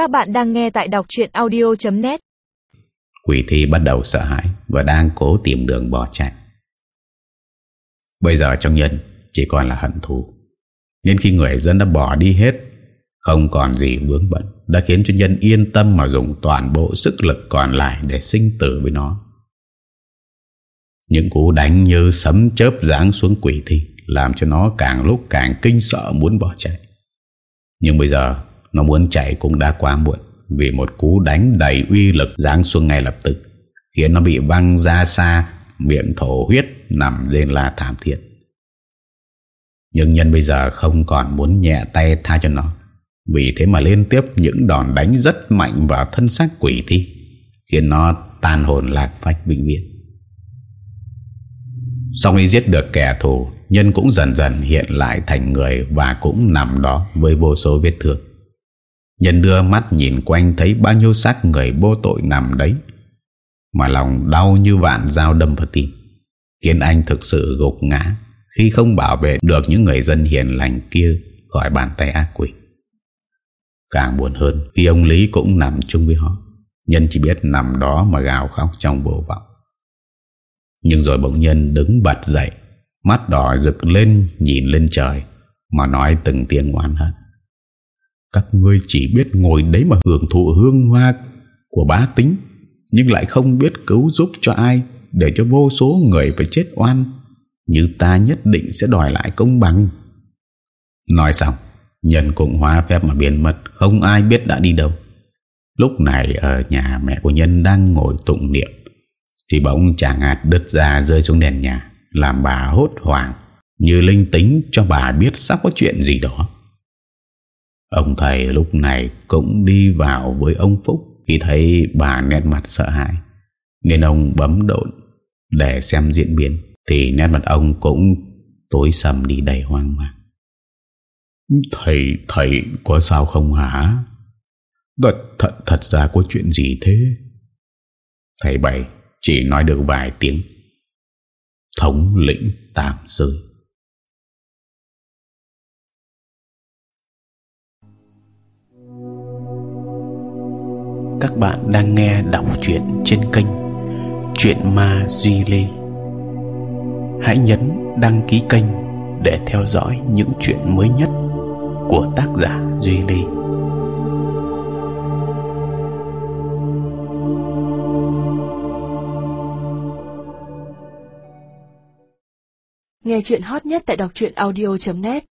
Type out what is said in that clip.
Các bạn đang nghe tại đọc chuyện audio.net Quỷ thi bắt đầu sợ hãi Và đang cố tìm đường bỏ chạy. Bây giờ trong nhân Chỉ còn là hận thù. Nên khi người dân đã bỏ đi hết, Không còn gì vướng bận, Đã khiến cho nhân yên tâm mà dùng toàn bộ sức lực còn lại Để sinh tử với nó. Những cú đánh như sấm chớp giáng xuống quỷ thi Làm cho nó càng lúc càng kinh sợ muốn bỏ chạy. Nhưng bây giờ nó muốn chạy cũng đã quá muộn, Vì một cú đánh đầy uy lực giáng xuống ngay lập tức, Khiến nó bị văng ra xa, Miệng thổ huyết Nằm lên la thảm thiết. Nhưng nhân bây giờ không còn muốn nhẹ tay tha cho nó, Vì thế mà liên tiếp những đòn đánh rất mạnh vào thân xác quỷ thi, Khiến nó tan hồn lạc phách bệnh viện Sau khi giết được kẻ thù, Nhân cũng dần dần hiện lại thành người Và cũng nằm đó với vô số vết thương. Nhân đưa mắt nhìn quanh thấy bao nhiêu xác người vô tội nằm đấy. Mà lòng đau như vạn dao đâm vào tim. Khiến anh thực sự gục ngã Khi không bảo vệ được những người dân hiền lành kia Khỏi bàn tay ác quỷ. Càng buồn hơn Khi ông Lý cũng nằm chung với họ. Nhân chỉ biết nằm đó mà gào khóc trong vô vọng. Nhưng rồi bỗng nhân đứng bật dậy, Mắt đỏ rực lên, Nhìn lên trời, Mà nói từng tiếng oan hận. Các ngươi chỉ biết ngồi đấy mà hưởng thụ hương hoa Của bá tính, Nhưng lại không biết cứu giúp cho ai Để cho vô số người phải chết oan. Như ta nhất định sẽ đòi lại công bằng. Nói xong, Nhân cũng hóa phép mà biến mất, Không ai biết đã đi đâu. Lúc này ở nhà mẹ của Nhân đang ngồi tụng niệm, Thì bỗng chàng hạt đứt ra rơi xuống đèn nhà, Làm bà hốt hoảng. Như linh tính cho bà biết sắp có chuyện gì đó. Ông thầy lúc này cũng đi vào với ông Phúc Khi thấy bà nét mặt sợ hãi Nên ông bấm độn để xem diễn biến Thì nét mặt ông cũng tối sầm đi đầy hoang mang Thầy, thầy có sao không hả? Thật, thật, thật ra có chuyện gì thế? Thầy Bảy chỉ nói được vài tiếng Thống lĩnh tạm rơi Các bạn đang nghe đọc truyện trên kênh Chuyện Ma Duy Lê. Hãy nhấn đăng ký kênh để theo dõi những chuyện mới nhất của tác giả Duy Lê. Nghe chuyện hot nhất tại đọc truyện audio.net